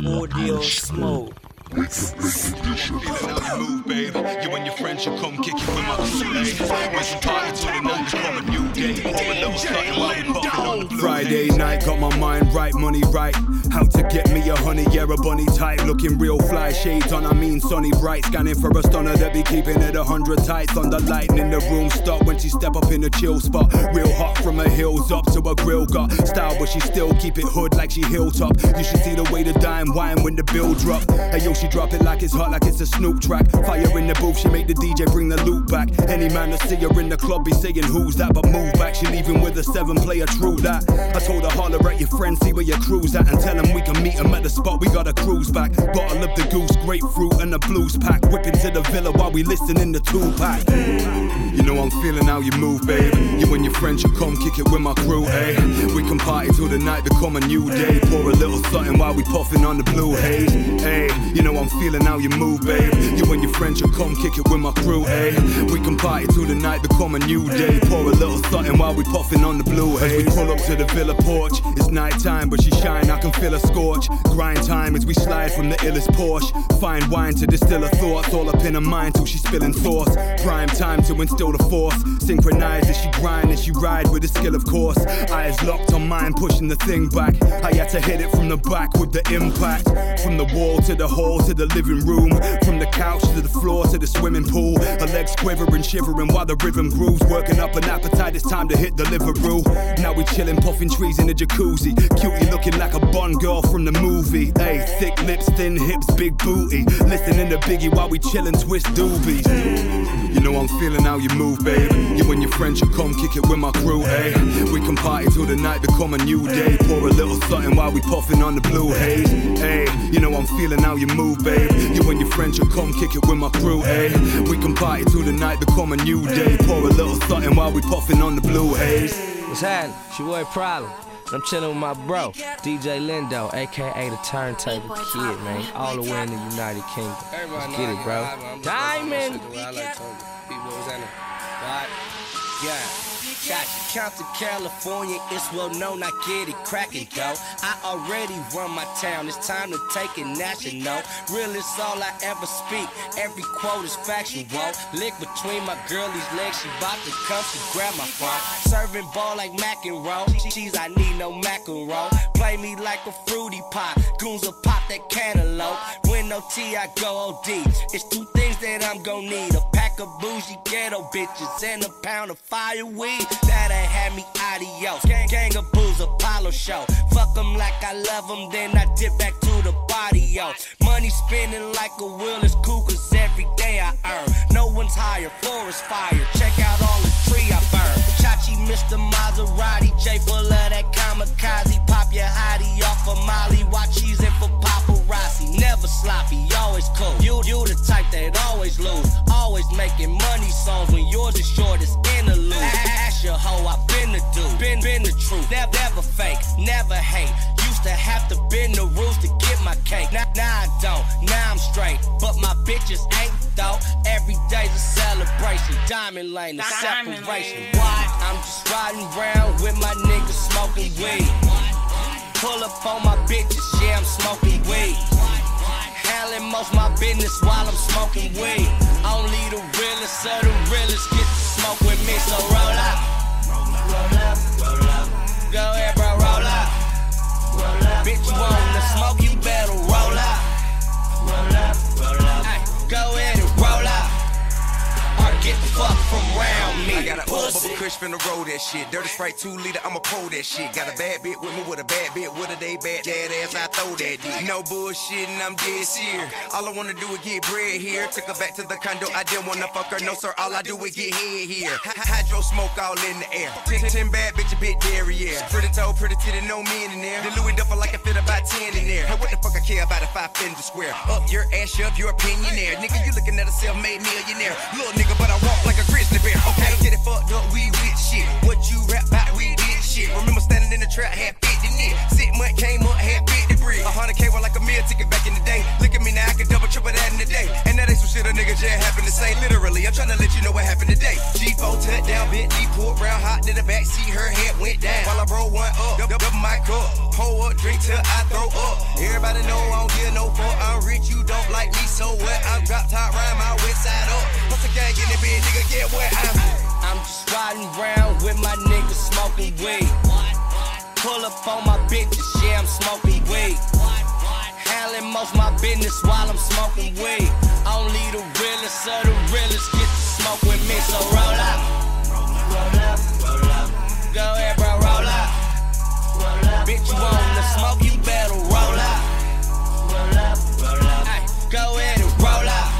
Audio smoke. You move. You and your friends should come kick Kool-Aid. When a new day. Friday night, got my mind right, money right. How to get me a honey, yeah, a bunny type. Looking real fly, shades on, I mean sunny bright. Scanning for a stunner that be keeping it a hundred tights. On the lighting in the room, stop when she step up in the chill spot. Real hot from her heels up to her grill. Got style, but she still keep it hood like she hilltop. You should see the way the dime wine when the bill drop. Hey yo, she drop it like it's hot, like it's a Snoop track. Fire in the booth, she make the DJ bring the loop back. Any man that see her in the club be saying who's that, but move back. She leaving with a seven player, true that. I told her holler at your friends, see where your crew's at, and tell them we can meet 'em at the spot. We got a cruise back. Bottle of the goose, grapefruit, and a blues pack. Whipping to the villa while we listen to Tupac. You know I'm feeling how you move, babe. You and your friends should come kick it with my crew, eh? We can party till the night become a new day. Pour a little something while we puffing on the blue haze. Hey, you know I'm feeling how you move, babe. You and your friends should come kick it with my crew, eh? We can party till the night become a new day. Pour a little something while we puffing on the blue haze. As we pull up to the villa porch, it's night time, but she shine, I can feel her scorch. Grind time as we slide from the illest Porsche. Find wine to distill her thoughts, all up in her mind till she's spilling sauce. Prime time to instill the force. Synchronized as she grind and she ride with a skill, of course. Eyes locked on mine, pushing the thing back. I had to hit it from the back with the impact. From the wall to the hall to the living room. From the couch to the floor to the swimming pool. Her legs quivering, shivering while the rhythm grooves. Working up an appetite, it's time to hit the Deliveroo. Now we chilling, puffing trees in the jacuzzi. Cutie looking like a Bond girl from the movie. Hey, thick lips, thin hips, big booty. Listening to Biggie while we chillin', twist doobies. You know I'm feeling how you move, babe. You and your friends should come kick it with my crew, hey. We can party till the night become a new day. Pour a little something while we puffing on the blue haze. Hey, you know I'm feeling how you move, babe. You and your friends should come kick it with my crew, hey. We can party till the night become a new day. Pour a little something while we puffing on the blue haze. What's happening? It's your boy Problem. I'm chilling with my bro, DJ Lindo, aka the Turntable Kid, man. All the way in the United Kingdom. Let's get it, bro. Diamond! Yeah. Got Compton, California, it's well known I get it crackin' though. I already run my town, it's time to take it national. Real is all I ever speak, every quote is factual. Lick between my girlie's legs, she bout to come, she grab my phone. Serving ball like mac and roll, cheese, I need no macaron. Play me like a fruity pie, goons will pop that cantaloupe. When no T, I go OD. It's two things that I'm gon' need a pack of bougie ghetto bitches and a pound of fireweed. That'll have me adios. Gang, gang of booze, Apollo show. Fuck 'em like I love 'em, then I dip back to the body, yo. Money spinning like a wheel is cool, cause every day I earn. No one's higher, forest fire. Check out all the tree I burn. Chachi, Mr. Maserati, J full of that kamikaze. Pop your hottie off of Molly, watch she's in for paparazzi. Never sloppy, always cool. You, you the type that always lose. Always making money songs when yours is short as interlude. Ask your hoe, I've been the dude. Been, been the truth. Never, never fake, never hate. Used to have to bend the rules to get my cake. Now, now I don't, now I'm straight. But my bitches ain't though. Every day's a celebration. Diamond lane, a separation. Why? I'm just riding around with my niggas smoking weed. Pull up on my bitches, yeah, I'm smoking weed. Handling most my business while I'm smoking weed. Only the realest of the realest get to smoke with me, so roll up. Roll up, roll up. Go ahead, bro, roll up. Roll up. Bitch, you wanna smoke, you better roll up. Roll up, roll up. Ay, go ahead get the fuck from round me. I got an old bubble Kush finna roll that shit. Dirty Sprite 2 liter, I'ma pull that shit. Got a bad bit with me with a bad bit with a day bad dad ass, I throw that dick. No bullshit and I'm dead serious. All I wanna do is get bread here. Took her back to the condo, I didn't wanna fuck her, no sir. All I do is get head here. Hydro smoke all in the air. Ten, ten bad bitch, a bit dairy, yeah. Pretty toe, pretty titty, no men in there. The Louis duffel like I fit about 10 in there. Hey, what the fuck I care about if I fend the square? Up your ass, shove your opinion there. Nigga, you looking at a self-made millionaire. Little nigga, but I walk like a grizzly bear. Okay, get it fucked up, we with shit. What you rap about, we did shit. Remember standing in the trap, had 50 nit. Six month came up, had 50 A hundred K was like a meal ticket back in the day. Look at me now, I can double triple that in the day. And that ain't some shit a nigga just happened to say. Literally, a I'm trying to let you know what happened today. G4 touchdown, Bentley pulled round hot to the back seat, her head went down. While I roll one up, double, double my cup. Pour up, drink till I throw up. Everybody know I don't give no fuck. I'm rich, you don't like me, so what? I'm drop top, ride my west side up. What's the gang in the bed, nigga? Get what I'm. I'm just riding around with my niggas smoking weed. Pull up on my bitches, yeah, I'm smoking weed. Handling most my business while I'm smoking weed. Only the realest of the realest get to smoke with me, so roll up. Roll up, roll up. Go ahead, bro, roll up. Roll up. Bitch, you wanna smoke, you better roll up. Roll up, roll up. Ay, go ahead and roll up.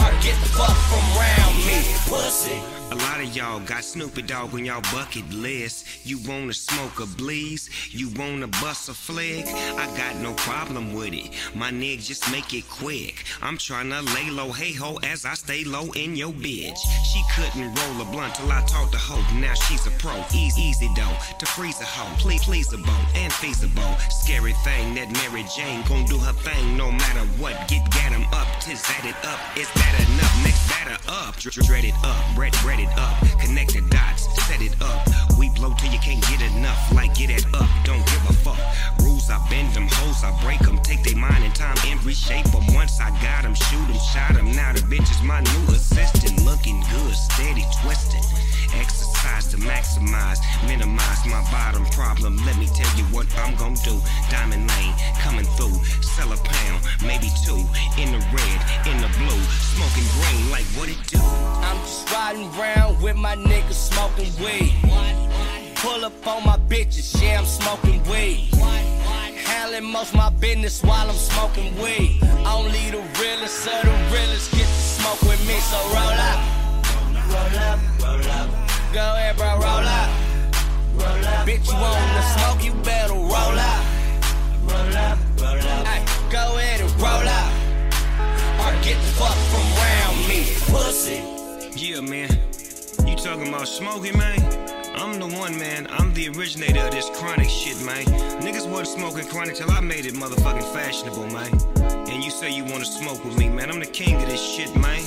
Or get the fuck from round me, pussy. A lot of y'all got Snoopy Dogg on y'all bucket list. You wanna smoke a bleeze? You wanna bust a flick? I got no problem with it. My nigga, just make it quick. I'm tryna lay low, hey ho, as I stay low in your bitch. She couldn't roll a blunt till I talked to Hope. Now she's a pro. Easy, easy though, to freeze a hoe. Please, pleaseable and feasible. Scary thing that Mary Jane gon' do her thing no matter what. Get gat 'em up, tis at it up. Is that enough? Next batter up. Dr- Dread it up, bread, bread it up. Connect the dots, set it up. We blow till you can't get enough. Like get it up, don't give a fuck. Rules, I bend them, hoes, I break them. Take they mind and time and reshape them. Once I got them, shoot them, shot them. Now the bitch is my new assistant. Looking good, steady twisting. Exercise to maximize, minimize my bottom problem. Let me tell you what I'm gonna do. Diamond Lane coming through. Sell a pound, maybe two. In the red, in the blue. Smoking green like what it do. I'm just riding around with my niggas smoking weed. Pull up on my bitches, yeah, I'm smoking weed. Handling most my business while I'm smoking weed. Only the realest of the realest get to smoke with me, so roll up. Roll up, roll up. Go ahead, bro, roll up. Roll up. Bitch, you wanna smoke, you better roll up. Roll up, roll up. Ay, go ahead and roll up. Or get the fuck from round me, pussy. Yeah, man. You talking about smoking, man? I'm the one, man. I'm the originator of this chronic shit, man. Niggas wasn't smoking chronic till I made it motherfucking fashionable, man. And you say you wanna smoke with me, man. I'm the king of this shit, man.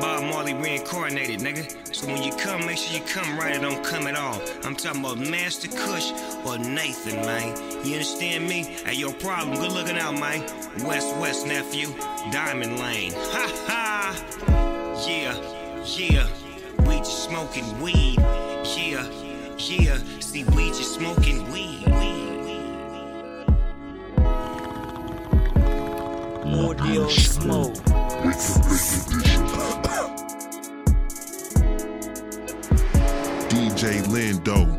Bob Marley reincarnated, nigga. So when you come, make sure you come right or don't come at all. I'm talking about Master Kush or Nathan, man. You understand me? Hey, your problem, good looking out, man. West West nephew, Diamond Lane. Ha ha! Yeah, yeah. We just smoking weed. Yeah, yeah. See, we just smoking weed. weed. More deal smoke. DJ Lindo.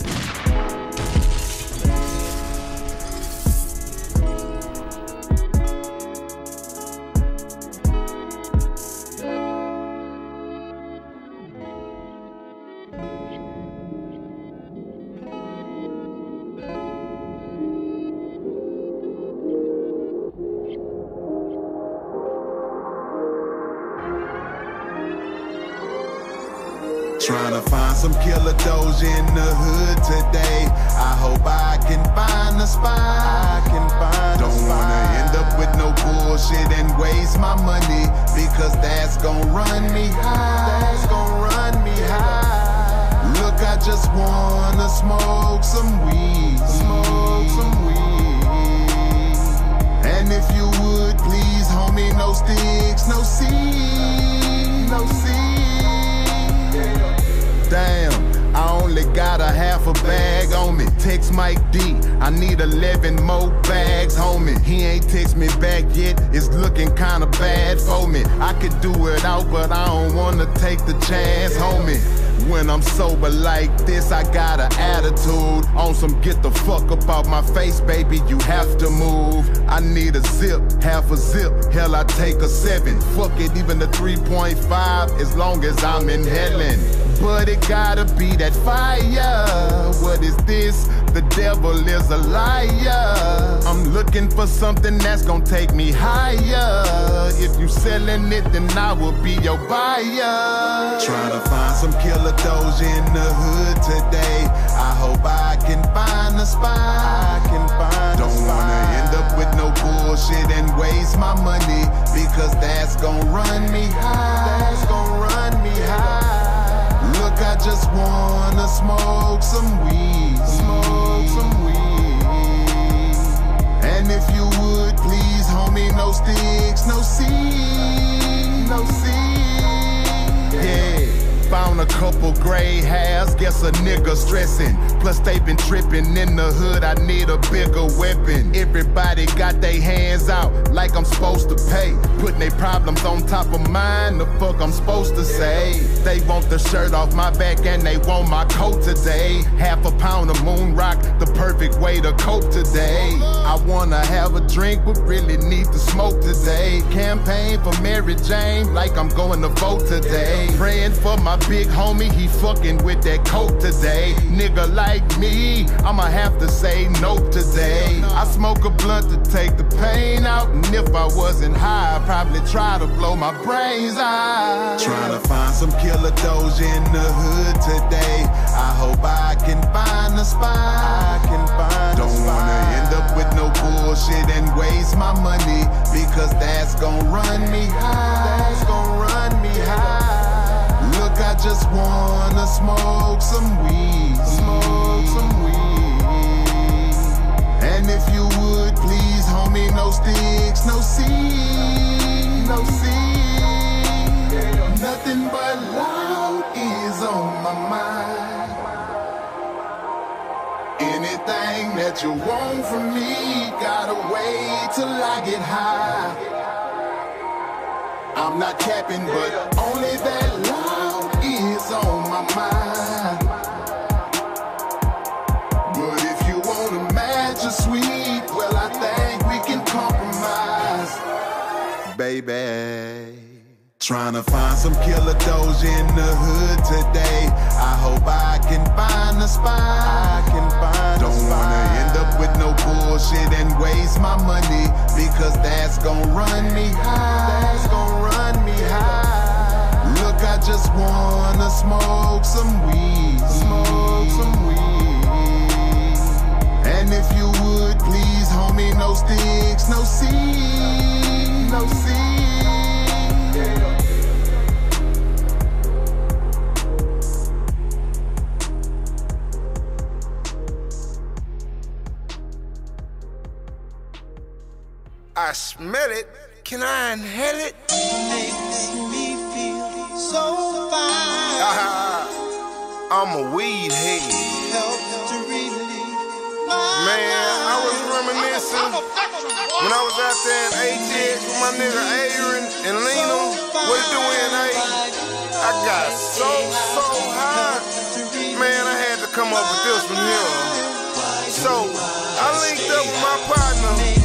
Text Mike D, I need 11 more bags, homie. He ain't text me back yet, it's looking kinda bad for me. I could do it out, but I don't wanna take the chance, homie. When I'm sober like this, I got an attitude. On some get the fuck up out my face, baby, you have to move. I need a zip, half a zip, hell, I take a seven. Fuck it, even the 3.5, as long as I'm in inhaling. But it gotta be that fire. What is this? The devil is a liar. I'm looking for something that's gonna take me higher. If you selling it, then I will be your buyer. Trying to find some killer doge in the hood today. I hope I can find a spot. I can find Don't wanna end up with no bullshit and waste my money because that's gonna run me high. That's gonna run think I just wanna smoke some weed. Smoke some weed. And if you would, please, homie, no sticks, no seeds, no seeds. Yeah. Found a couple gray hairs, guess a nigga stressing. Plus, they been tripping in the hood, I need a bigger weapon. Everybody got their hands out like I'm supposed to pay. Putting their problems on top of mine, the fuck I'm supposed to say. They want the shirt off my back and they want my coat today. Half a pound of moon rock, the perfect way to cope today. I wanna have a drink, but really need to smoke today. Campaign for Mary Jane, like I'm going to vote today. Praying for my big homie, he fucking with that coke today. Nigga like me, I'ma have to say nope today. I smoke a blunt to take the pain out, and if I wasn't high, I'd probably try to blow my brains out. Trying to find some killer doge in the hood today. I hope I can find a spot. I can find Don't wanna end up with no bullshit and waste my money because that's gonna run me high. That's gonna run me high. Just wanna smoke some weed. Smoke some weed. And if you would, please, homie, no sticks, no seed, no seed. Nothing but loud is on my mind. Anything that you want from me, gotta wait till I get high. I'm not capping, but only that on my mind. But if you want a magic sweet, well, I think we can compromise, baby. Trying to find some killer doge in the hood today. I hope I can find a spot. I can find Don't wanna end up with no bullshit and waste my money because that's gonna run me high. That's gonna run me high. I just wanna smoke some weed. Smoke some weed. And if you would, please, homie, no sticks, no seed, no seed. I smell it. Can I inhale it? I'm a weed head. Man, I was reminiscing when I was out there in ATX with my nigga Aaron and Lena. What it doing, A? I got so, so high. Man, I had to come up with this one here. So, I linked up with my partner,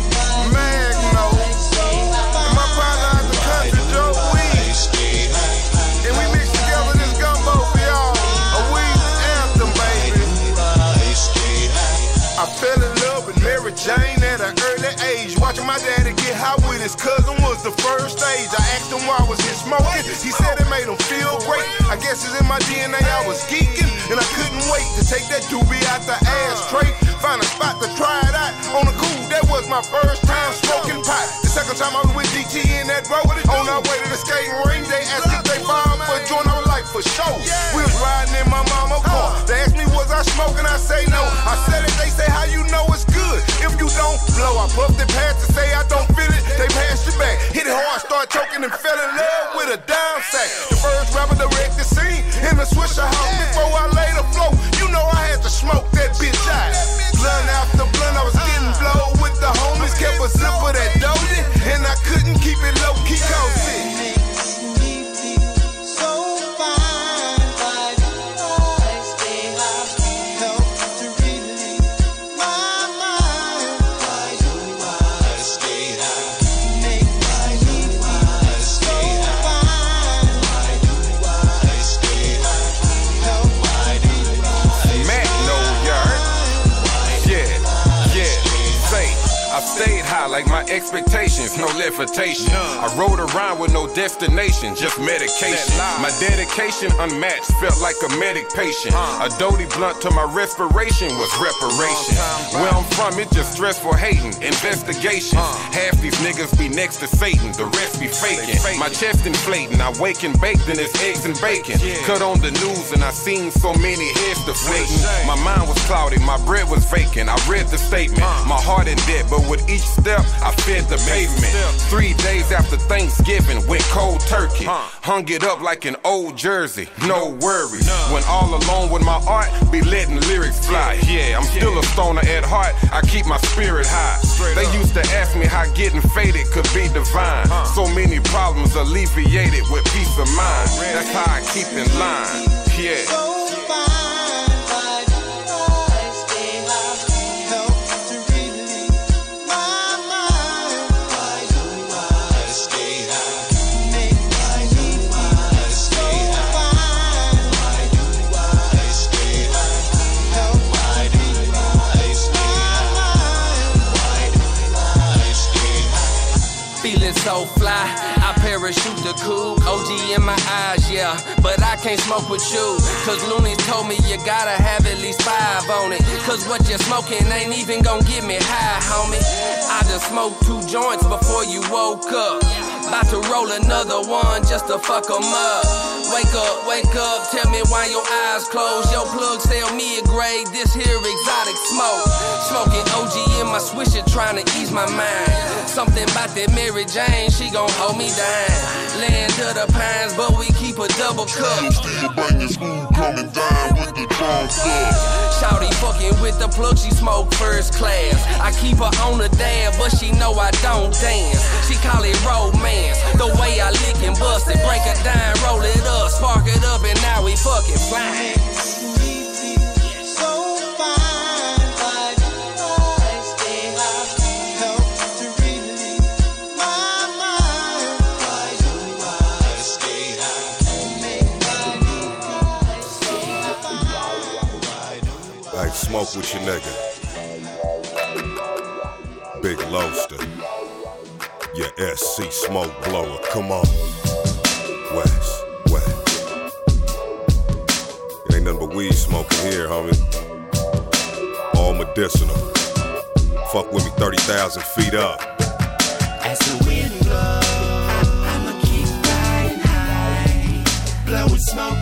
Jane at an early age. Watching my daddy get high with his cousin was the first stage. I asked him why was he smoking. He said it made him feel great. I guess it's in my DNA. I was geeking and I couldn't wait to take that doobie out the ashtray. Find a spot to try it out on the cool. That was my first time smoking pot. The second time I was with DT in that road. On our way to the skating ring, they asked if they found for a joint. I was like, for sure. We was riding in my mama car. They asked me, was I smoking? I say no. I said it, they say, how you know it's good? If you don't blow, I puffed it past to say I don't feel it. They passed you back. Hit it hard, start choking and fell in love with a down sack. The first rapper to wreck the scene in the Swishahouse before I laid the flow. You know I had to smoke that bitch out. Blunt after blunt, I was getting blow with the homies. Kept a zip of that dozy, and I couldn't keep it low my expectations, no levitation. I rode around with no destination, just medication. My dedication unmatched, felt like a medic patient. A doty blunt to my respiration was reparation. Where I'm from, it's just stressful hating, investigations. Half these niggas be next to Satan, the rest be faking. My chest inflating, I wake and baked in it's eggs and bacon. Cut on the news and I seen so many heads deflating. My mind was cloudy, my bread was vacant. I read the statement, my heart in debt, but with each step I fed the pavement. Three days after Thanksgiving, went cold turkey. Hung it up like an old jersey, no worries. When all alone with my art, be letting lyrics fly. Yeah, I'm still a stoner at heart, I keep my spirit high. They used to ask me how getting faded could be divine. So many problems alleviated with peace of mind. That's how I keep in line. Yeah. The coupe. OG in my eyes, yeah, but I can't smoke with you. Cause Looney told me you gotta have at least five on it. Cause what you're smoking ain't even gonna get me high, homie. I just smoked two joints before you woke up. About to roll another one just to fuck 'em up. Wake up, wake up, tell me why your eyes closed. Your plug sell me a grade, this here exotic smoke. Smoking OG in my swisher, trying to ease my mind. Something about that Mary Jane, she gon' hold me down. Land to the pines, but we keep a double cup. Shouty fucking with the plug, she smoke first class. I keep her on the dab, but she know I don't dance. She call it romance, the way I lick and bust it. Break it down, roll it up, spark it up, and now we fucking flying. Smoke with your nigga. Big Loaster. Your SC smoke blower. Come on. West, west. It ain't nothing but weed smoking here, homie. All medicinal. Fuck with me 30,000 feet up. As the wind blows, I'ma keep riding high, blowing smoke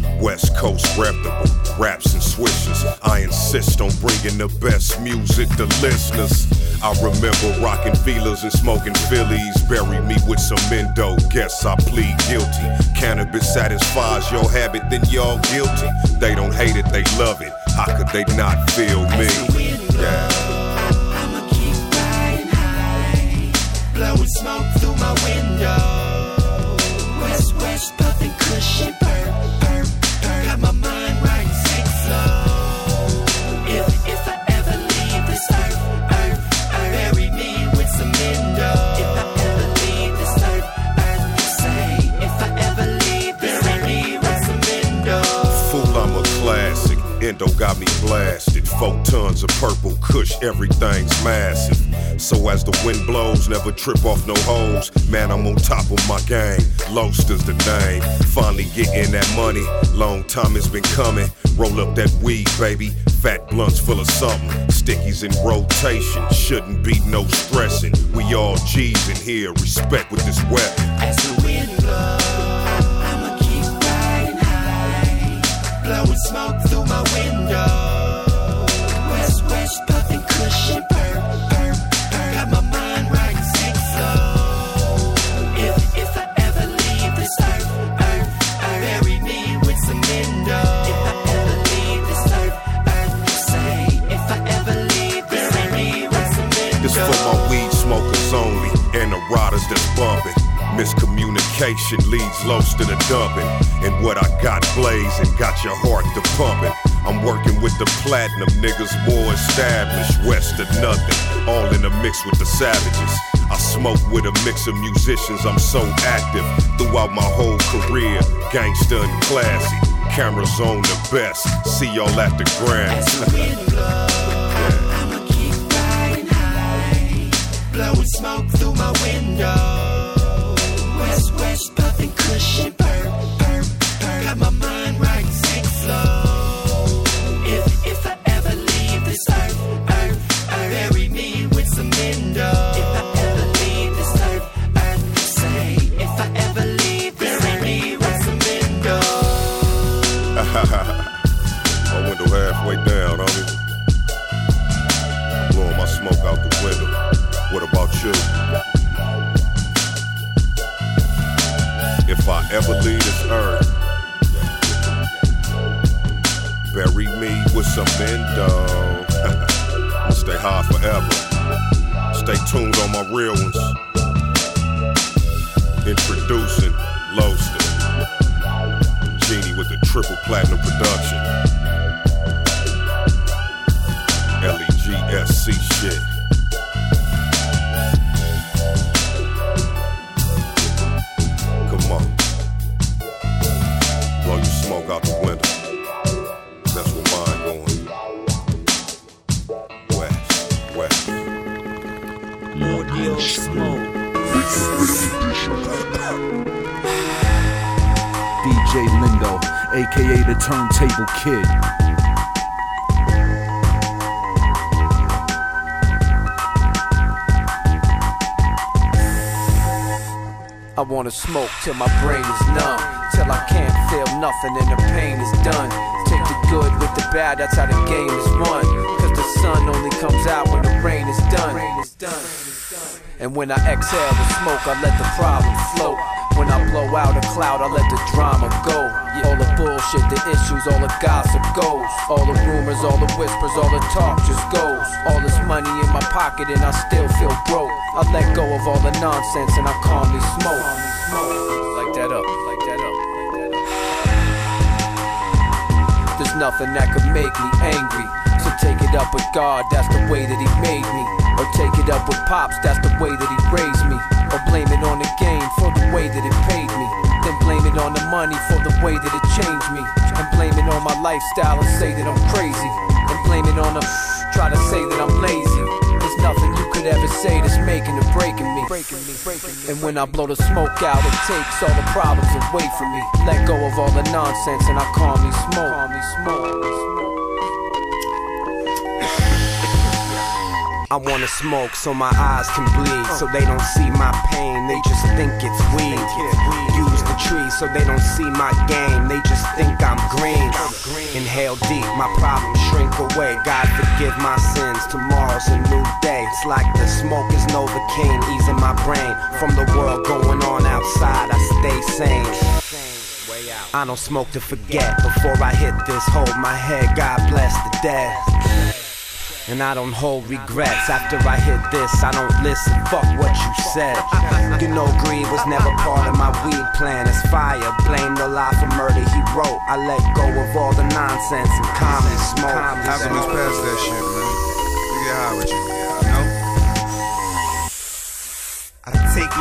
West Coast reputable, raps and swishes. I insist on bringing the best music to listeners. I remember rocking feelers and smoking Phillies. Bury me with some endo. Guess I plead guilty. Cannabis satisfies your habit, then y'all guilty. They don't hate it, they love it. How could they not feel me? Yeah. I'ma keep high, blowing smoke through my window. Four tons of purple kush, everything's massive. So as the wind blows, never trip off no holes. Man, I'm on top of my game. Loaster's the name. Finally getting that money. Long time it's been coming. Roll up that weed, baby. Fat blunts full of something. Stickies in rotation. Shouldn't be no stressing. We all G's in here. Respect with this weapon. As the wind blows, I'ma keep riding high, blowing smoke through my window. Leads Los to the dumping. And what I got blazing got your heart to pumping. I'm working with the platinum niggas, more established, west of nothing. All in the mix with the savages. I smoke with a mix of musicians, I'm so active throughout my whole career. Gangsta and classy. Cameras on the best. See y'all at the high, blowing smoke through my window. West, west, puffing cushion, burp. Me with. I'ma stay high forever. Stay tuned on my real ones. Introducing Loaster. Genie with the triple platinum production. L-E-G-S-C shit. Aka the Turntable Kid. I wanna smoke till my brain is numb. Till I can't feel nothing and the pain is done. Take the good with the bad, that's how the game is won. Cause the sun only comes out when the rain is done. And when I exhale the smoke, I let the problem float. When I blow out a cloud, I let the drama go. All the bullshit, the issues, all the gossip goes. All the rumors, all the whispers, all the talk just goes. All this money in my pocket and I still feel broke. I let go of all the nonsense and I calmly smoke. Like that up, like that up, like that up. There's nothing that could make me angry. So take it up with God, that's the way that He made me. Or take it up with Pops, that's the way that He raised me. Or blame it on the game for the way that it paid me. Then blame it on the money for the way that it changed me. And blame it on my lifestyle and say that I'm crazy. And blame it on the try to say that I'm lazy. There's nothing you could ever say that's making or breaking me. And when I blow the smoke out, it takes all the problems away from me. Let go of all the nonsense and I calmly smoke. Calmly smoke. I wanna smoke so my eyes can bleed, so they don't see my pain, they just think it's weed. Use the tree so they don't see my game, they just think I'm green. Inhale deep, my problems shrink away. God forgive my sins, tomorrow's a new day. It's like the smoke is Novocaine, easing my brain. From the world going on outside, I stay sane. I don't smoke to forget. Before I hit this, hold my head. God bless the dead. And I don't hold regrets after I hit this. I don't listen, fuck what you said. You know, greed was never part of my weed plan. It's fire, blame the lie for murder he wrote. I let go of all the nonsense and common smoke. Alchemist past that shit, man. Get high with you.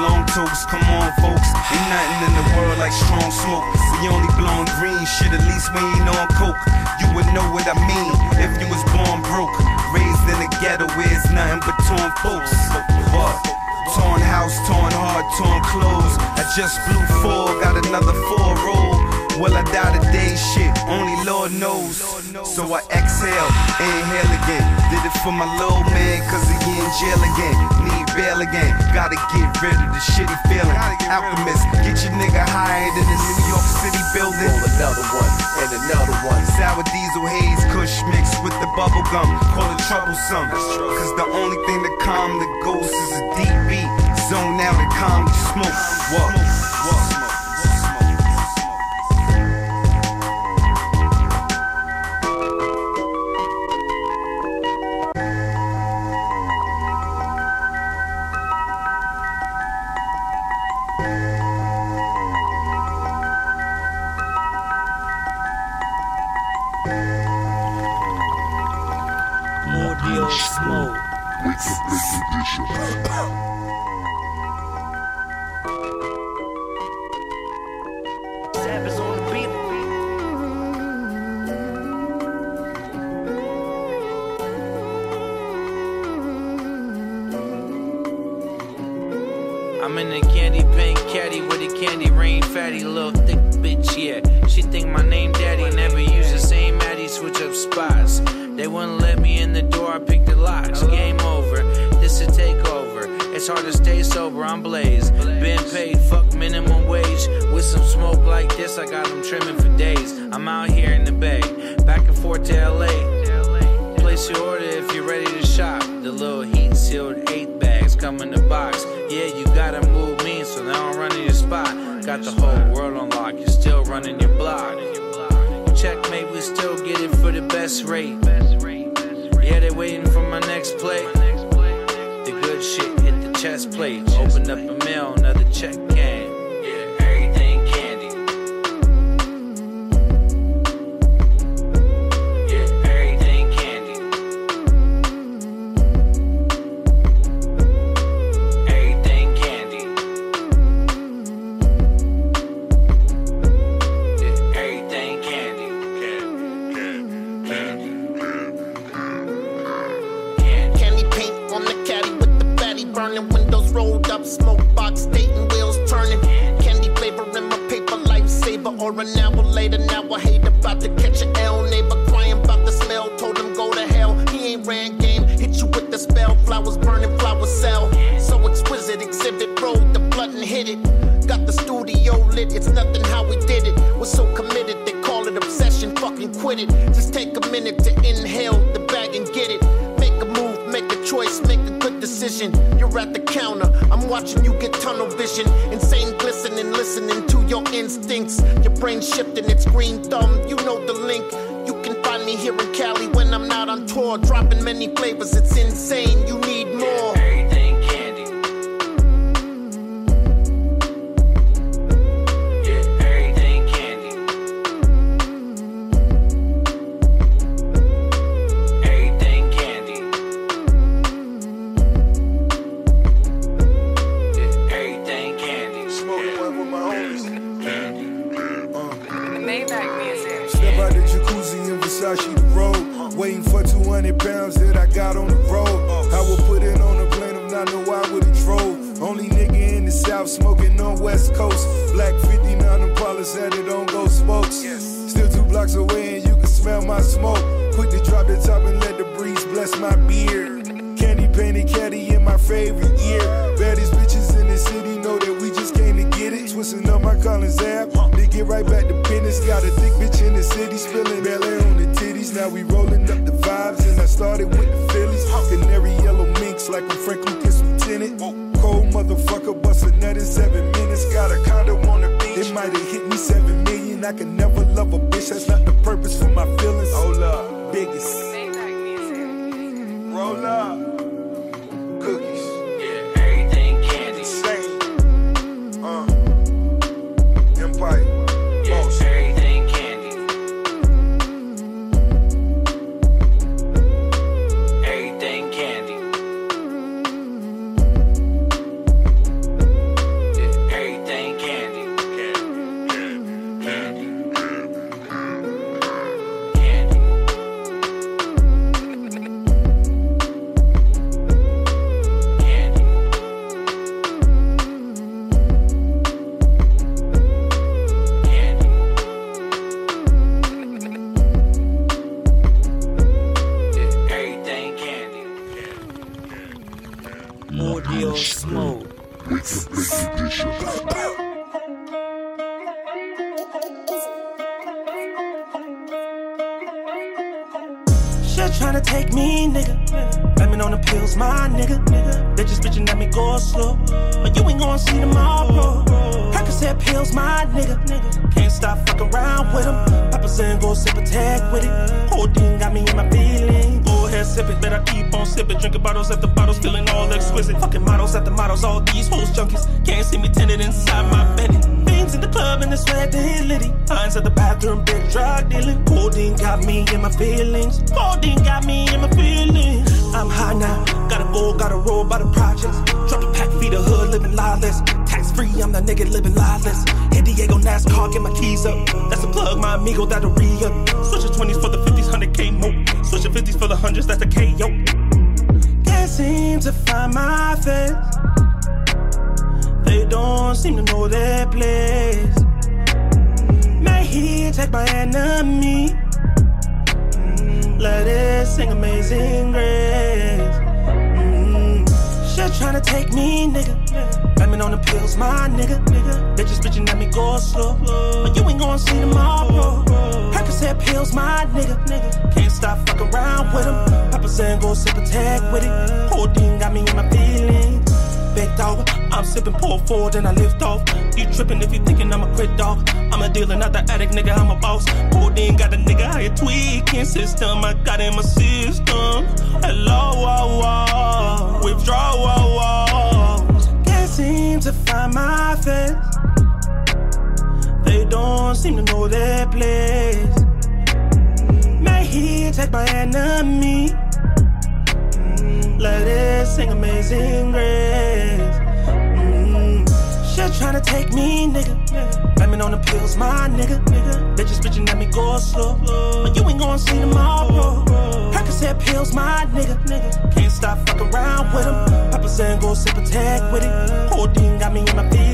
Long toast, come on folks. Ain't nothing in the world like strong smoke. We only blowing green shit, at least we ain't on coke. You would know what I mean if you was born broke. Raised in the ghetto where it's nothing but torn folks. What? Torn house, torn heart, torn clothes. I just blew four, got another four roll. Will I die today? Shit, only Lord knows. So I exhale, inhale again. Did it for my little man, cause he in jail again. Need bail again. Gotta get rid of the shitty feeling. Alchemist, get your nigga higher than the New York City building. Roll another one, and another one. Sour diesel haze, kush mixed with the bubble gum. Call it troublesome. Cause the only thing that calm the ghost is a deep beat. Zone out and calm the smoke. What? I'm in a candy paint caddy with a candy rain fatty little thick bitch, yeah. She think my name daddy, never use the same addy, switch up spots. They wouldn't let me in the door, I picked the locks. Game over, this a takeover. It's hard to stay sober, I'm blazed. Been paid, fuck minimum wage. With some smoke like this, I got them trimming for days. I'm out here in the bay, back and forth to LA. Place your order if you're ready to shop. The little heat sealed eight bags come in the box. Gotta move me so they don't run in your spot. Got the whole world on lock, you're still running your block. Checkmate, we still get it for the best rate. Yeah, they waiting for my next play. The good shit hit the chest plate. Open up a mail, another check it's nothing how we did it. We're so committed, they call it obsession, fucking quit it. Just take a minute to inhale the bag and get it. Make a move, make a choice, make a good decision. You're at the counter, I'm watching you get tunnel vision. Insane glistening, listening to your instincts. Your brain shifting, it's green thumb, you know the link. You can find me here in Cali when I'm not on tour. Dropping many flavors, it's insane, you need more. my enemy. Let it sing amazing grace. Mm, trying tryna take me, nigga. I'm on the pills, my nigga. nigga. Bitches bitching at me, go slow. But you ain't gonna see tomorrow. Percocet pills, my nigga. nigga. Can't stop fucking around with them. Papa saying go sip a tag with it. Whole thing got me in my feelings bent over. I'm sipping pour forward and I lift off. You tripping if you thinking I'm a quit dog. I'm a dealer, not the addict, nigga. I'm a boss. Pulled in, got a nigga how you tweaking system. I got in my system. Hello, whoa, whoa. Withdraw, whoa. Can't seem to find my face. They don't seem to know their place. May he take my enemy. Let it sing amazing grace. Mm. She Shit tryna take me, nigga. Lemon on the pills, my nigga. nigga. Bitches bitching at me, go slow. But you ain't gonna see tomorrow. Percocet pills, my nigga. nigga. Can't stop fucking around with them. Papa saying go sip a tag with it. Whole thing got me in my feet.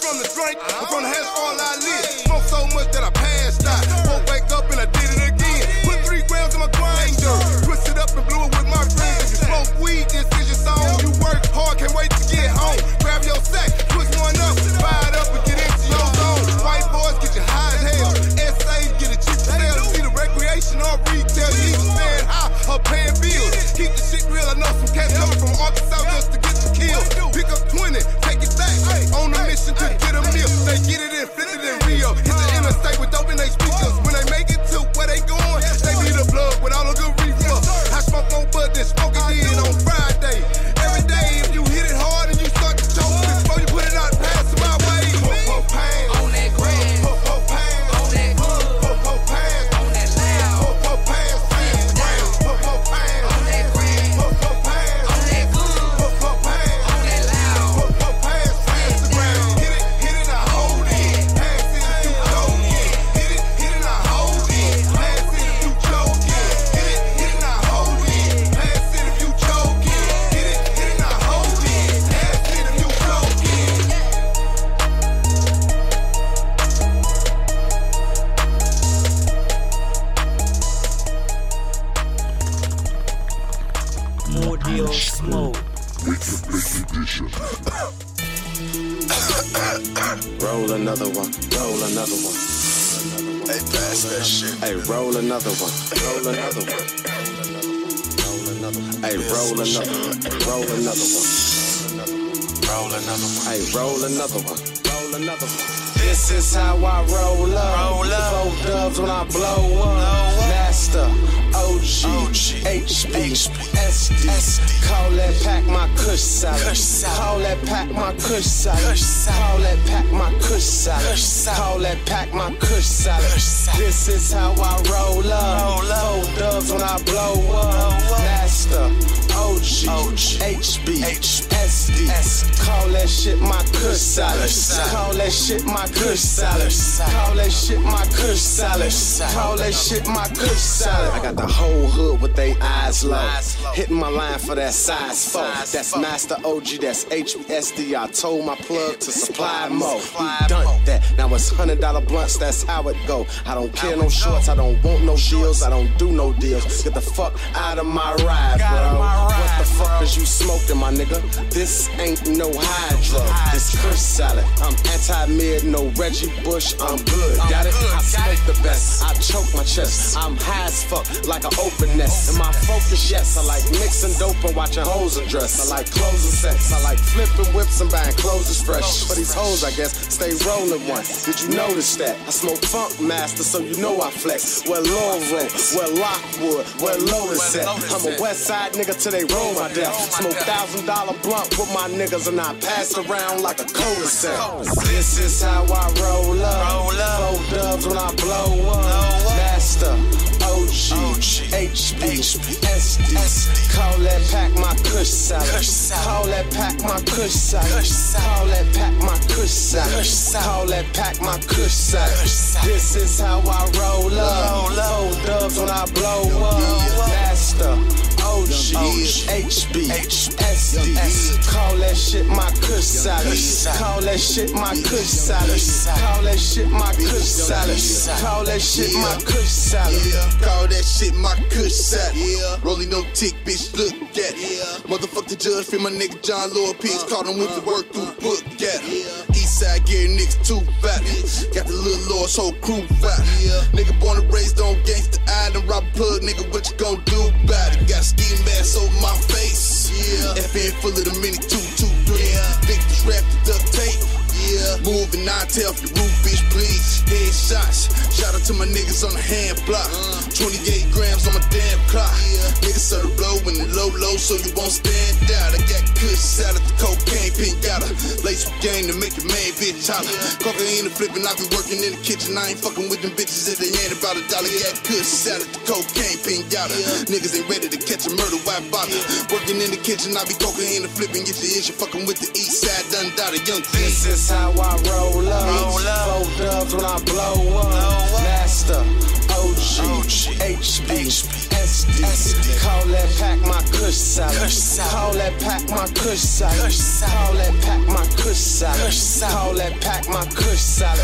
from the drink. I'm from the have all I live. Smoke so much that I pass This is how I roll up. Roll up. Four dubs when I blow up. Master, OG, HB, SD. Call that pack my kush salad. Call that pack my kush salad. Call that pack my kush salad. Call that pack my kush salad. This is how I roll up. Four dubs when I blow up. Master, OG, HB, SD. Call that shit my kush salad. Call that shit my kush salad. Call that shit my kush salad. Call that shit my kush salad. I got the whole hood with they eyes low. Hitting my line for that size four. That's Master OG, that's HBSD. I told my plug to supply more. He done that. Now it's hundred dollar blunts, that's how it go. I don't care no shorts, I don't want no deals, I don't do no deals. Get the fuck out of my ride, bro. What the fuck is you smoking, my nigga? This ain't no hydro. This Chris salad. I'm anti-mid, no Reggie Bush. I'm good. Got it? I smoke the best. I choke my chest. I'm high as fuck, like an open nest. And my focus, yes, I like mixing dope and watching hoes and dress. I like clothes and sex. I like flipping whips and buying clothes is fresh. For these hoes, I guess, stay rolling one. Did you notice that? I smoke Funk Master, so you know I flex. Where Laurel, where Lockwood, where Lotus at. I'm a West Side nigga till they roll my death. Smoke thousand dollar blunt with my niggas and I pass around like a cul-de-sac. This is how I roll up. Four dubs when I blow up. Master, OG, HB, SD. Call that pack my kush salad. Call that pack my kush salad. Call that pack my kush salad. Call that pack my kush salad. This is how I roll up. Four dubs when I blow up. Master, OG, HB. Call that shit my kush salad. Call that shit my kush salad. Call that shit my kush salad. Call that shit my kush salad. Call that shit my kush salad. Yeah. Rolling no tick, bitch, look at it. Motherfuck the judge, free my nigga John Lord Peace. Uh, Caught him with the uh, work through uh, book, get East side Gary niggas too fat. Got the little Lord's whole crew fat. Nigga born and raised on gangsta eye and rob plug, nigga, what you gon' do about it? Got ski mask over my face. Yeah. FN full of the mini two two three. Big wrapped in duct tape. Yeah. Moving for your roof, bitch, please. Headshots. Shout out to my niggas on the hand block. 28 grams on my damn clock. Yeah. Niggas serve the blow when the low low, so you won't stand out. I got good salad, the cocaine pink got a lace with game to make your main bitch holler. Cocaine and flipping, I be working in the kitchen. I ain't fucking with them bitches if they ain't about a dollar. Got good salad, the cocaine pink got Niggas ain't ready to catch a murder, why bother? Working in the kitchen, I be cocaine and flipping. Get your issue fucking with the east side, done dotted young This is how I roll up. Four dubs when I blow up. Master, OG, HB, SD. Call that pack my kush salad. Call that pack my kush salad. Call that pack my kush salad. Call that pack my kush salad.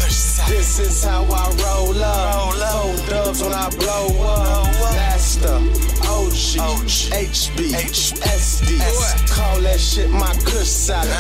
This is how I roll up. Four dubs when I blow up. Master, OG, HB, SD. Call that shit my kush salad.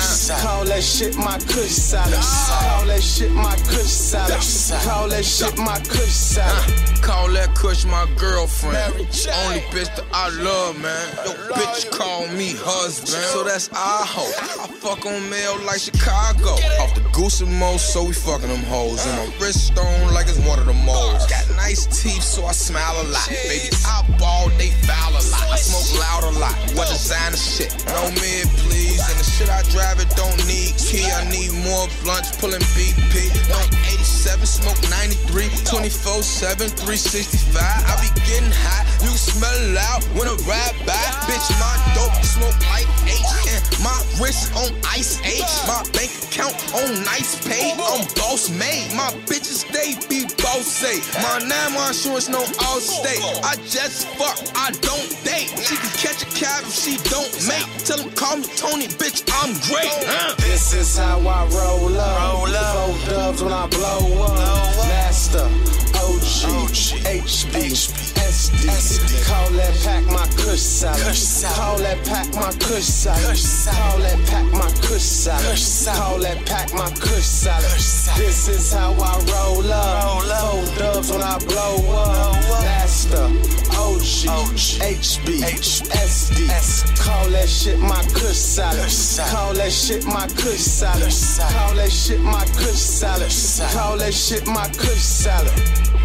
Call that shit my kush salad. Call that shit my kush salad. Call that shit my kush salad. Call that kush my girlfriend. Only bitch that I love, man. Yo, bitch call me husband. So that's our hoe. I fuck on mail like Chicago. Off the goose and mo, so we fucking them hoes. And my wrist stone like it's one of the moles. Got nice teeth, so I smile a lot. Baby, I ball, they foul a lot. I smoke loud a lot. What designer shit? No mid, please. And the shit I drive, it don't need key. I need more blunts, pulling BP. Like 87, smoke 93, 24 7, 365. I be getting high, you smell out when I ride by. Bitch, my dope smoke like H. And my wrist on ice H. My bank account on nice pay. I'm boss made. My bitches, they be boss say. My name, my insurance, no Allstate. I just fuck, I don't date. She can catch a cab if she don't make. Tell him call me Tony, bitch, I'm great. Uh. This is how I roll up. Four dubs when I blow up. Master, OG, SD. Call that pack my kush salad. Call that pack my kush salad. Call that pack my kush salad. Call that pack my kush salad. This is how I roll up. Four dubs when I blow up. Master, OG, HB, SD. Call that shit my kush salad. Call that shit my kush salad. Call that shit my kush salad. Call that shit my kush salad.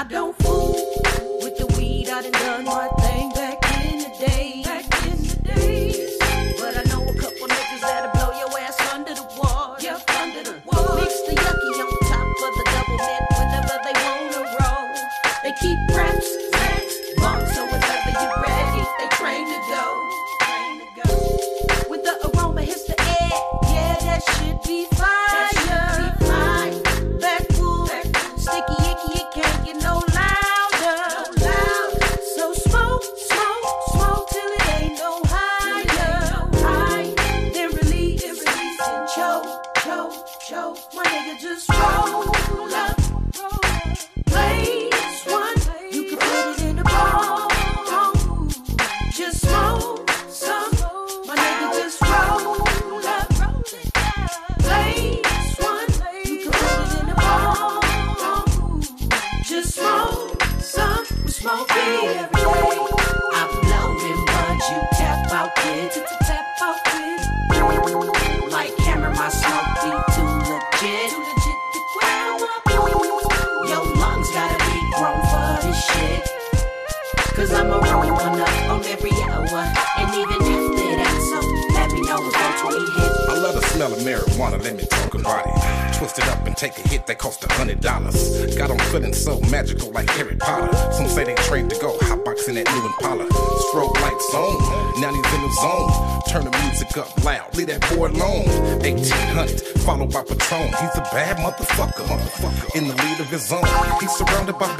I don't fool with the weed. I done done my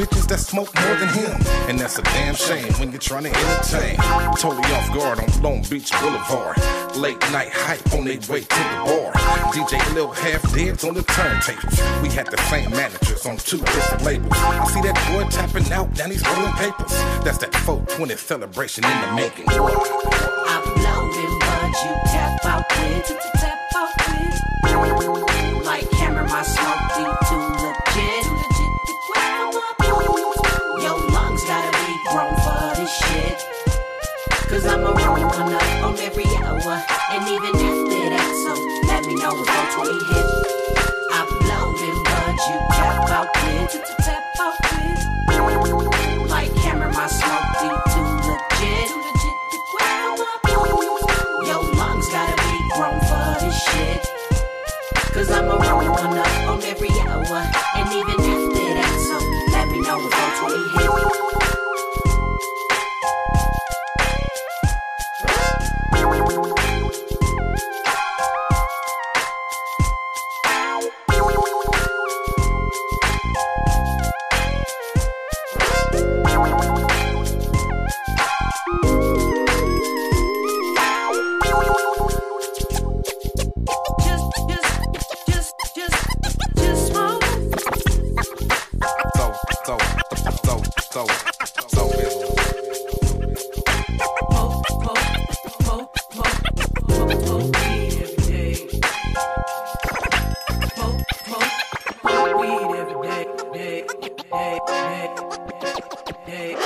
bitches that smoke more than him. And that's a damn shame when you're trying to entertain. Totally off guard on Long Beach Boulevard. Late night hype on their way to the bar. DJ Lil Half Dead's on the turntables. We had the same managers on two different labels. I see that boy tapping out, now he's rolling papers. That's that 420 celebration in the making. I blow them buds you tap out with. Tap out with. Like camera, my smoke And even after that, so let me know if 420 hit. I blow them buds you tap out with. The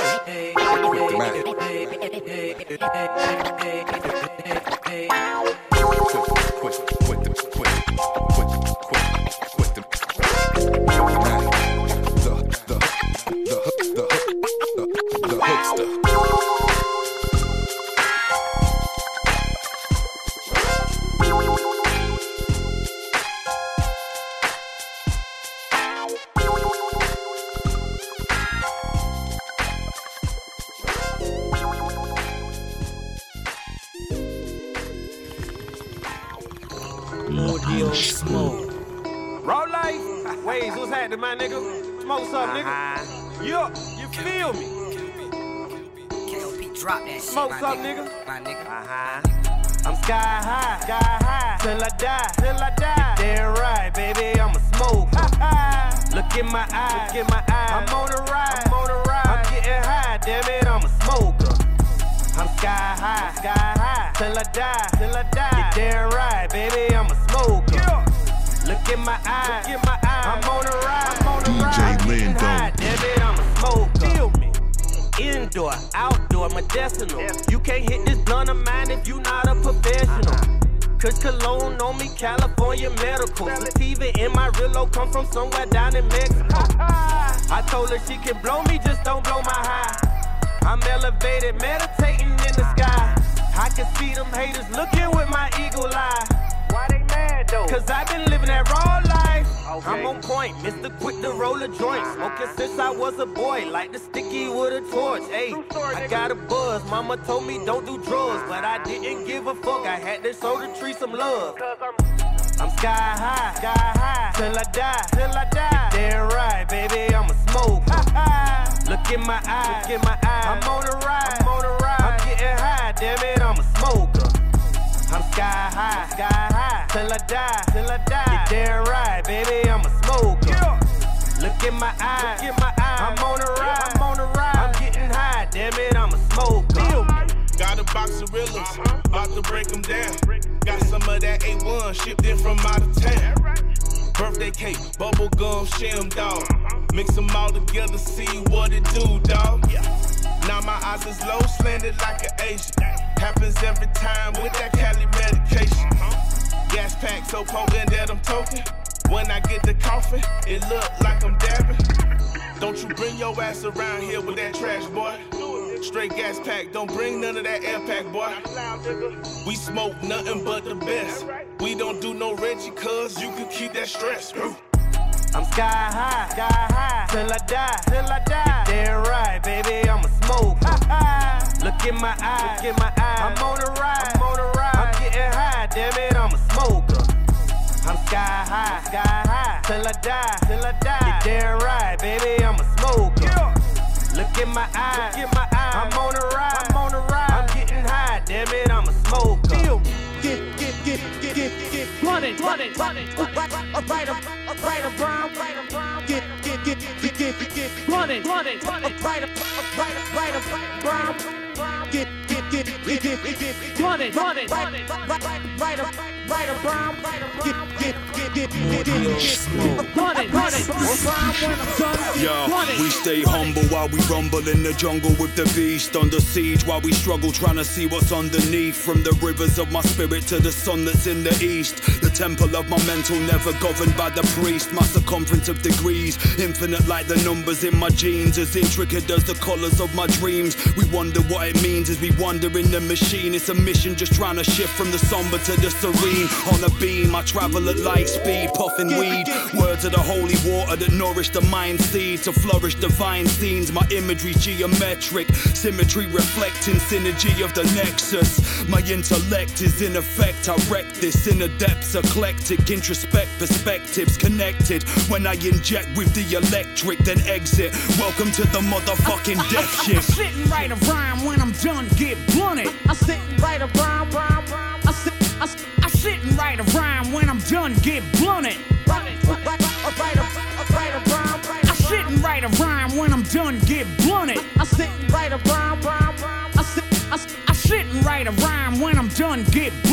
come from somewhere down in Mexico. I told her she can blow me, just don't blow my high. I'm elevated, meditating in the sky. I can see them haters looking with my eagle eye. Why they mad though? Cause I've been living that raw life. I'm on point, Mr. Quick to roll a joint. Smoking since I was a boy, like the sticky with a torch. Hey, I got a buzz. Mama told me don't do drugs, but I didn't give a fuck. I had to show the tree some love. I'm sky high, sky high, till I die, till I die. Damn right, baby, I'm a smoker. Look in my eyes, look in my eyes. I'm on a ride, I'm on a ride. I'm getting high, damn it, I'm a smoker. I'm sky high, sky high, till I die, till I die. You damn right, baby, I'm a smoker. Look in my eyes, look in my eyes. I'm on a ride, I'm on a ride. I'm getting high, damn it, I'm a smoker. Got a box of reelers, about to break them down. Got some of that A1 shipped in from out of town. Birthday cake, bubble gum, Chem Dog. Mix them all together, see what it do, dog. Now my eyes is low, slanted like an Asian. Happens every time with that Cali medication. Gas pack so potent that I'm toking. When I get the coffee, it look like I'm dabbing. Don't you bring your ass around here with that trash, boy. Straight gas pack, don't bring none of that air pack, boy. We smoke nothing but the best. We don't do no Reggie, cuz you can keep that stress. I'm sky high, sky high, till I die, till I die. You damn right, baby, I'm a smoker. Look in my eyes, look in my eyes. I'm on a ride, I'm on a ride. I'm getting high, damn it, I'm a smoker. I'm sky high, sky high, till I die, till I die. You damn right, baby, I'm a smoker. Look in my eyes, look in my eyes. I'm on a ride, I'm on a ride. I'm getting high, damn it, I'm a smoker. Get, get, get, get, get, get, run it, run it, run it. Right, right, right, brown, right, brown. Get, get, get, get, get, get, get, run it, run it, run it. Right, right, right, brown. Get, get, get, get, get, get, get, run it, run it, run it. Right, right, right, brown. Get, get, get, get, get, get, get, run it, run it. Brown when I'm done. Yeah, Run it. we stay humble while we rumble in the jungle with the beast under siege while we struggle trying to see what's underneath. From the rivers of my spirit to the sun that's in the east, the temple of my mental never governed by the priest. My circumference of degrees, infinite like the numbers in my genes, as intricate as the colors of my dreams. We wonder what it means as we wander in the machine. It's a mission just trying to shift from the somber to the serene. On a beam, I travel at light speed, puffing weed. Words of the holy water that nourish the mind seed to flourish divine scenes. My imagery geometric, symmetry reflecting synergy of the nexus. My intellect is in effect. I wreck this in the depths, eclectic, introspect perspectives connected. When I inject with the electric, then exit. Welcome to the motherfucking death I shift. sit and write a rhyme when I'm done, get blunted. I sit and write a rhyme. I sit, I, I sit and write a rhyme when I'm done, get blunted. I sit and write a rhyme when I'm done, get blunted. I sit and write a rhyme. I sit, I, I sit and write a rhyme when I'm done, get blunted.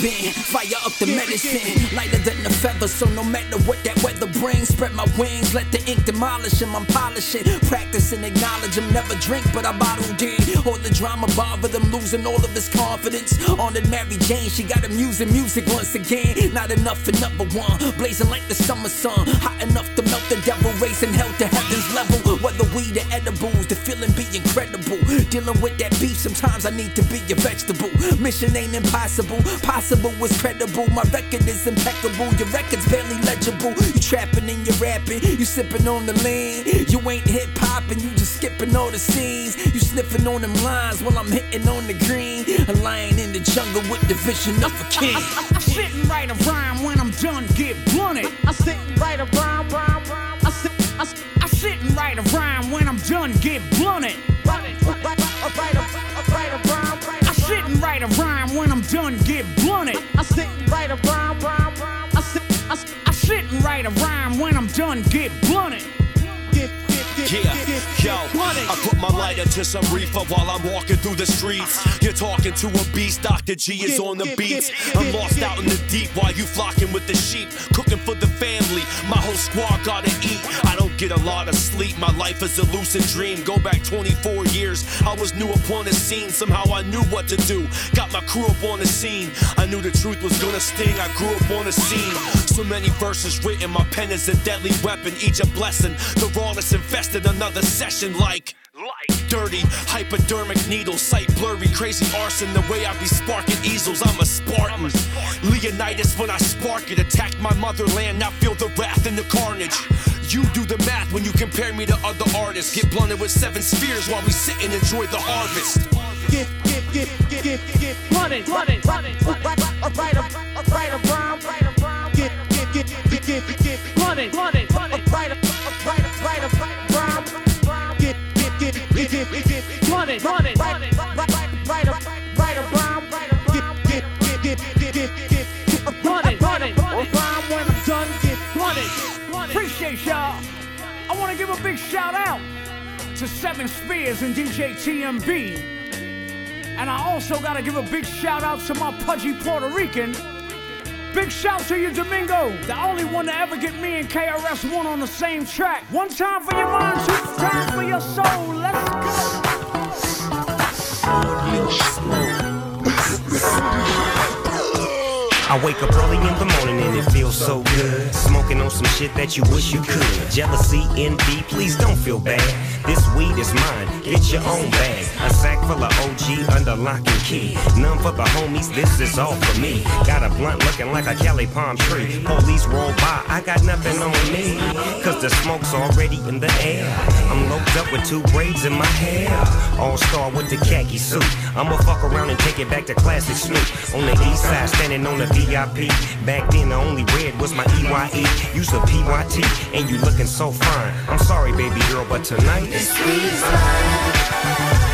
Been. Fire up the medicine, lighter than the feather. So no matter what that weather brings, spread my wings, let the ink demolish him. I'm polishing, practicing, acknowledge him. Never drink, but I bottled in. All the drama bothered him, losing all of his confidence. On the Mary Jane, she got him using music once again. Not enough for number one, blazing like the summer sun. Hot enough to melt the devil, raising hell to heaven's level. Whether we the edibles, the feeling be incredible. Dealing with that beef, sometimes I need to be a vegetable. Mission ain't impossible, possible is credible. My record is impeccable, your record's barely legible. You trapping and you rapping, you sipping on the lean. You ain't hip hop and you just skipping all the scenes. You sniffing on them lines while I'm hitting on the green. A lion in the jungle with the vision of a king. I sit and write a rhyme when I'm done, get blunted. I sit and write a rhyme, rhyme, write a rhyme when I'm done, get blunted. I sit and write a rhyme when I'm done, get blunted. I sit and write a rhyme, rhyme, rhyme. I sit, and write a rhyme when I'm done, get blunted. Yeah, yo, I put my lighter to some reefer while I'm walking through the streets. You're talking to a beast, Dr. G is on the beats. I'm lost out in the deep while you flocking with the sheep. Cooking for the family, my whole squad gotta eat. I don't get a lot of sleep, my life is a lucid dream. Go back 24 years, I was new upon the scene. Somehow I knew what to do. Got my crew up on the scene. I knew the truth was gonna sting, I grew up on the scene. So many verses written, my pen is a deadly weapon, each a blessing. The rawness infested another session like. Like dirty, hypodermic needles, sight blurry, crazy arson. The way I be sparking easels, I'm a Spartan. Leonidas, when I spark it, attack my motherland. Now feel the wrath and the carnage. You do the math when you compare me to other artists. Get blunted with seven spears while we sit and enjoy the harvest. get, get, get, get, get, get, run it, run it, run it. Write, write, write a, write a rhyme, write a rhyme. Get, get, get, get, get, get, run it, run it, run it. Write a, write get, get, run it, run it, run it. Write, write, write a, write a rhyme, write a rhyme. Get, get, get, get, get, get, get, run it, run it. Rhyme when I'm done, get, run it, run it. Appreciate y'all. I want to give a big shout out to Seven Spears and DJ TMB. And I also got to give a big shout out to my pudgy Puerto Rican. Big shout to you, Domingo, the only one to ever get me and KRS One on the same track. One time for your mind, two times for your soul. Let's go. I wake up early in the morning and it feels so good. Smoking on some shit that you wish you could. Jealousy, envy, please don't feel bad. This weed is mine, get your own bag. A sack full of OG under lock and key. None for the homies, this is all for me. Got a blunt looking like a Cali palm tree. Police roll by, I got nothing on me. Cause the smoke's already in the air. I'm loped up with two braids in my hair. All star with the khaki suit. I'ma fuck around and take it back to classic Snoop. On the east side, standing on the VIP. Back then, the only red was my EYE. Use the PYT, and you looking so fine. I'm sorry, baby girl, but tonight it's Back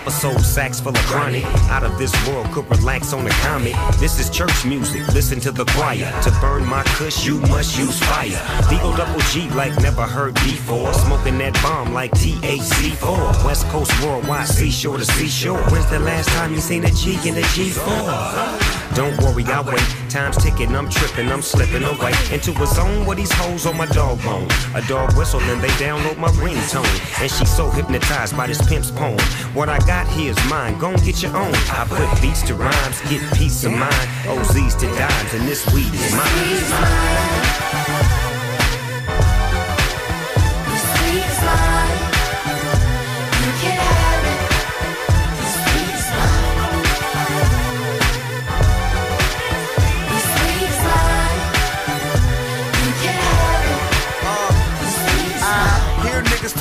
episode, sacks full of chronic. Out of this world, could relax on a comic. This is church music, listen to the choir. To burn my kush, you must use fire. Deagle double G like never heard before. Smoking that bomb like THC4. West Coast worldwide, seashore to seashore. When's the last time you seen a G in a G4? Don't worry, I'll wait. Time's ticking, I'm tripping, I'm slipping away into a zone where these hoes on my dog bone. A dog whistle, then they download my ringtone. And she's so hypnotized by this pimp's poem. What I got here is mine, gon' get your own. I put beats to rhymes, get peace of mind. OZs to dimes, and this weed is mine.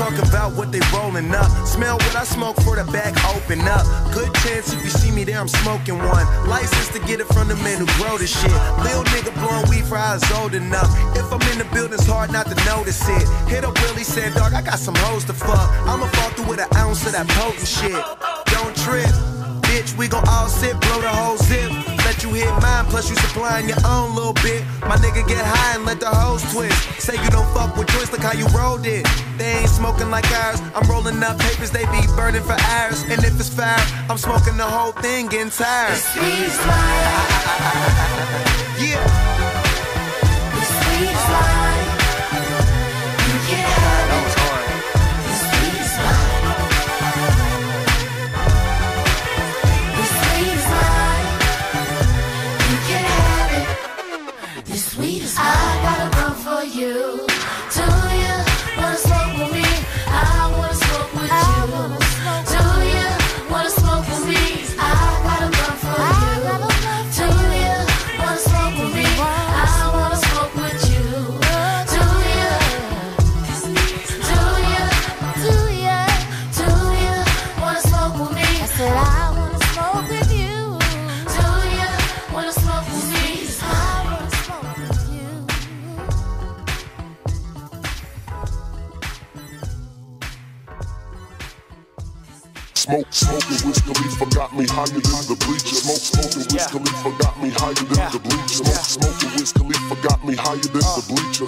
Talk about what they rolling up. Smell what I smoke for the back open up. Good chance if you see me there, I'm smoking one. License to get it from the man who grow the shit. Lil nigga blowing weed for was old enough. If I'm in the building, it's hard not to notice it. Hit up Willie, said, dog, I got some hoes to fuck. I'ma fall through with an ounce of that potent shit. Don't trip. Bitch, we gon' all sit, blow the whole zip. Let you hit mine, plus you supplying your own little bit. My nigga get high and let the hoes twist. Say you don't fuck with joints, look how you rolled it. They ain't smoking like ours. I'm rolling up papers, they be burning for hours. And if it's fire, I'm smoking the whole thing, getting tired. yeah.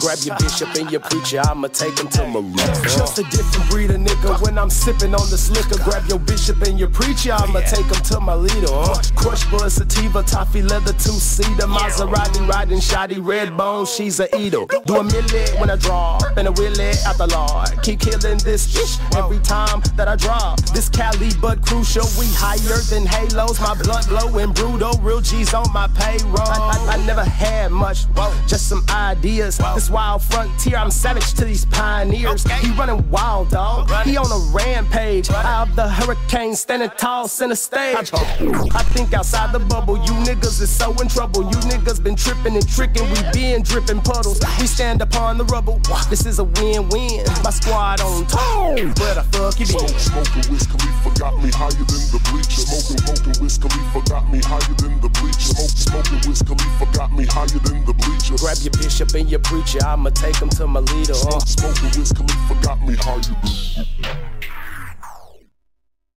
Grab your bishop and your preacher, I'ma take him to Malika. Just a different breed of nigga when I'm sipping on this liquor. Grab your bishop and your preacher, I'ma take him to my leader. Uh. Crush bud, sativa, toffee, leather, two seater. Maserati riding shoddy, red bone, she's a eater. Do a milli when I draw, and a willy out the Lord. Keep killing this ish every time that I drop. This Cali but crucial, we higher than halos. My blood blowing brutal, real G's on my payroll. I, I, I never had much, just some ideas. This wild frontier, I'm savage to these pioneers. He running wild, dog. He on a rampage. I have the hurricane standing tall, center stage. I think outside the bubble, you niggas is so in trouble. You niggas been tripping and tricking, we been dripping puddles. We stand upon the rubble. This is a win-win. My squad on top. Where the fuck you been? Smoking Wiz Khalifa got me higher than the bleachers. Smoking, smoking Wiz Khalifa got me higher than the bleachers. Smoke, smoking Wiz Khalifa got me higher than the bleachers. Grab your bishop and your preacher, I'ma take him to my leader. Uh. Smoking Wiz Khalifa got me than